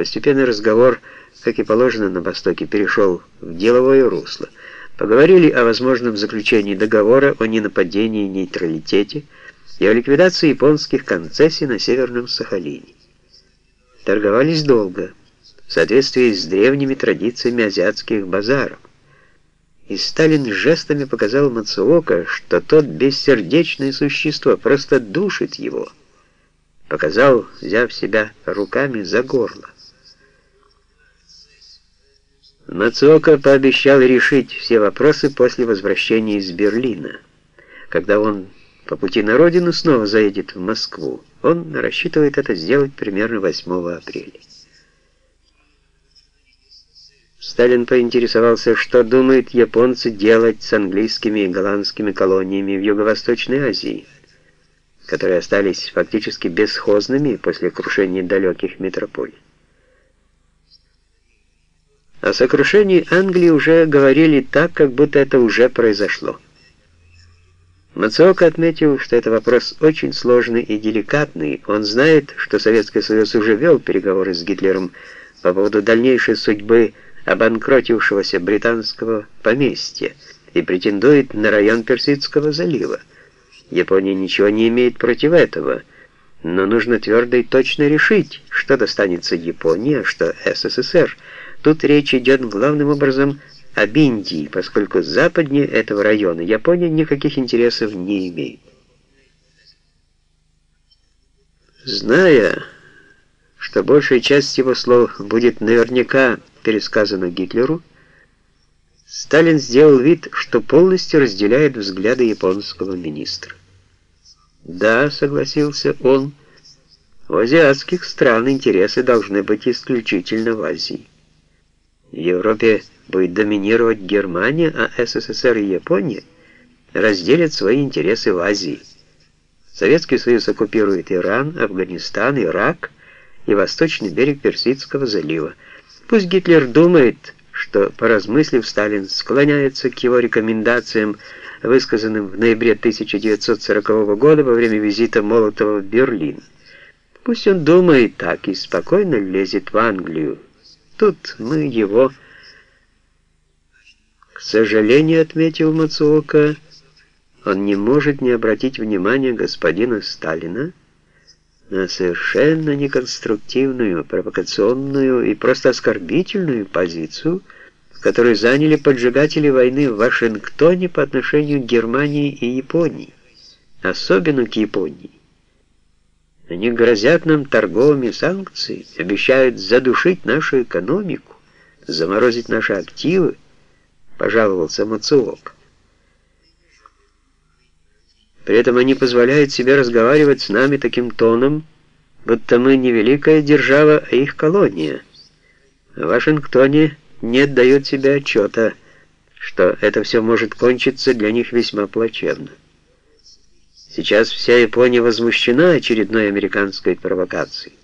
Постепенно разговор, как и положено на Востоке, перешел в деловое русло. Поговорили о возможном заключении договора о ненападении и нейтралитете и о ликвидации японских концессий на Северном Сахалине. Торговались долго, в соответствии с древними традициями азиатских базаров. И Сталин жестами показал Мацуока, что тот бессердечное существо просто душит его. Показал, взяв себя руками за горло. Мацуока пообещал решить все вопросы после возвращения из Берлина. Когда он по пути на родину снова заедет в Москву, он рассчитывает это сделать примерно 8 апреля. Сталин поинтересовался, что думают японцы делать с английскими и голландскими колониями в Юго-Восточной Азии, которые остались фактически бесхозными после крушения далеких метрополий. О сокрушении Англии уже говорили так, как будто это уже произошло. Мацуока отметил, что это вопрос очень сложный и деликатный. Он знает, что Советский Союз уже вел переговоры с Гитлером по поводу дальнейшей судьбы обанкротившегося британского поместья и претендует на район Персидского залива. Япония ничего не имеет против этого, но нужно твердо и точно решить, что достанется Японии, а что СССР. Тут речь идет главным образом об Индии, поскольку западнее этого района Япония никаких интересов не имеет. Зная, что большая часть его слов будет наверняка пересказано Гитлеру, Сталин сделал вид, что полностью разделяет взгляды японского министра. «Да», — согласился он, — «у азиатских стран интересы должны быть исключительно в Азии. В Европе будет доминировать Германия, а СССР и Япония разделят свои интересы в Азии. Советский Союз оккупирует Иран, Афганистан, Ирак и восточный берег Персидского залива. Пусть Гитлер думает, что, поразмыслив, Сталин склоняется к его рекомендациям, высказанным в ноябре 1940 года во время визита Молотова в Берлин. Пусть он думает так и спокойно лезет в Англию. Тут мы его... К сожалению, отметил Мацуока, он не может не обратить внимания господина Сталина, на совершенно неконструктивную, провокационную и просто оскорбительную позицию, которую заняли поджигатели войны в Вашингтоне по отношению к Германии и Японии, особенно к Японии. Они грозят нам торговыми санкциями, обещают задушить нашу экономику, заморозить наши активы, пожаловался Мацуок. При этом они позволяют себе разговаривать с нами таким тоном, будто мы не великая держава, а их колония. В Вашингтоне не отдают себе отчета, что это все может кончиться для них весьма плачевно. Сейчас вся Япония возмущена очередной американской провокацией.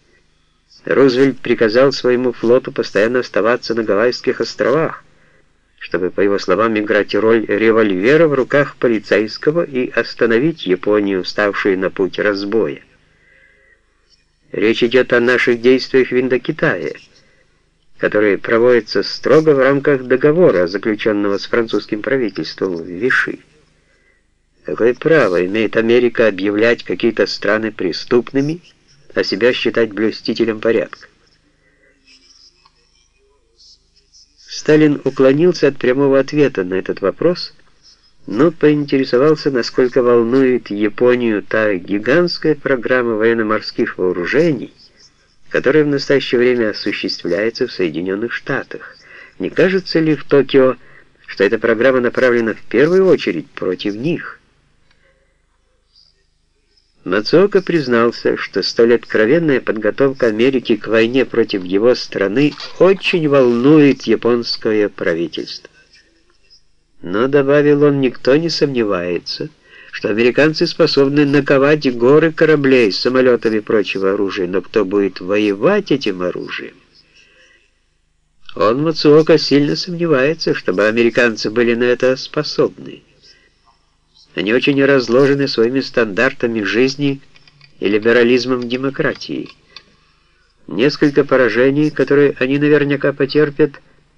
Рузвельт приказал своему флоту постоянно оставаться на Гавайских островах, чтобы, по его словам, играть роль револьвера в руках полицейского и остановить Японию, ставшую на путь разбоя. Речь идет о наших действиях в Индокитае, которые проводятся строго в рамках договора, заключенного с французским правительством в Виши. Какое право имеет Америка объявлять какие-то страны преступными, а себя считать блюстителем порядка? Сталин уклонился от прямого ответа на этот вопрос, но поинтересовался, насколько волнует Японию та гигантская программа военно-морских вооружений, которая в настоящее время осуществляется в Соединенных Штатах. Не кажется ли в Токио, что эта программа направлена в первую очередь против них? Мацуока признался, что столь откровенная подготовка Америки к войне против его страны очень волнует японское правительство. Но, добавил он, никто не сомневается, что американцы способны наковать горы кораблей, самолетов и прочего оружия, но кто будет воевать этим оружием? Он, Мацуока, сильно сомневается, чтобы американцы были на это способны. Они очень разложены своими стандартами жизни и либерализмом демократии. Несколько поражений, которые они наверняка потерпят,